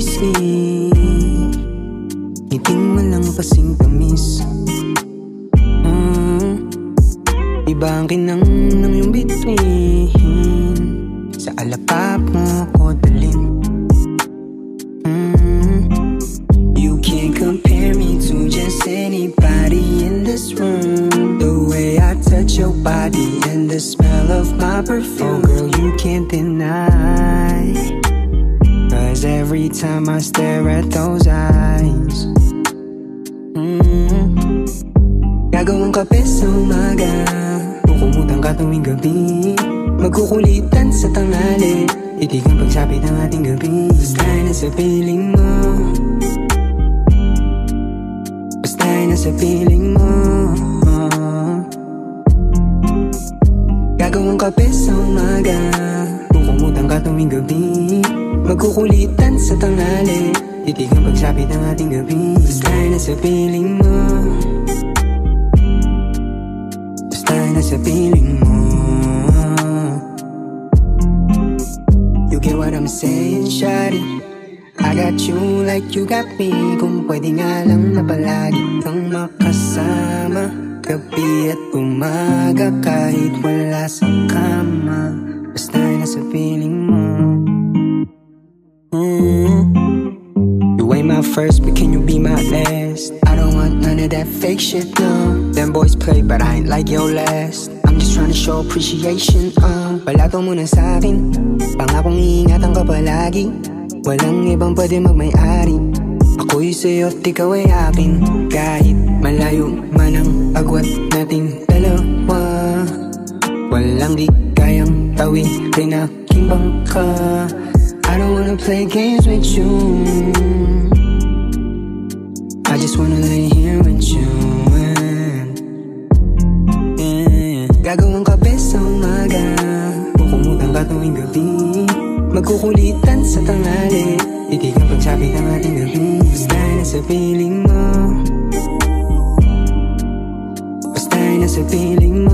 gising Ngiting mo lang kasing tamis. Mm. Iba ang kinang ng iyong bituin Sa alapap mo ko dalin mm. You can't compare me to just anybody in this room. The way I touch your body and the smell of my perfume. Oh girl, you can't deny. Cause every time I stare at those eyes mm. Gagawang kape sa umaga Kukumutan ka tuwing gabi. Magkukulitan sa tanghali Itigang pagsapit ng ating gabi. Basta ay nasa piling mo. Basta ay nasa piling mo. Gagawang kape sa umaga Kukumutan ka tuwing gabi Magkukulitan sa tanghali. Itigang pagsapit ng ating gabi. Basta ay nasa piling mo. Basta ay nasa piling mo. You get what I'm saying, shawty I got you like you got me. Kung pwede nga lang na palagi kang makasama. Gabi at umaga kahit wala sa kama. Basta ay nasa piling mm. You ain't my first, but can you be my last? I don't want none of that fake shit, no. Them boys play, but I ain't like your last. I'm just trying to show appreciation, uh. Palato mo na sa'kin. Pangakong iingatan ka palagi. Walang ibang pwede magmay-ari. Ako'y sa'yo at ikaw ay akin. Kahit malayo man ang agwat nating dalawa. Walang di kayang tawirin aking bangka I don't wanna play games with you. I just wanna lay here with you. Yeah. Gagawang kape sa umaga. Kukumutan ka tuwing gabi. Magkukulitan sa tanghali. Itigang pagsapit ng ating gabi. Basta ay nasa piling mo. Basta ay nasa piling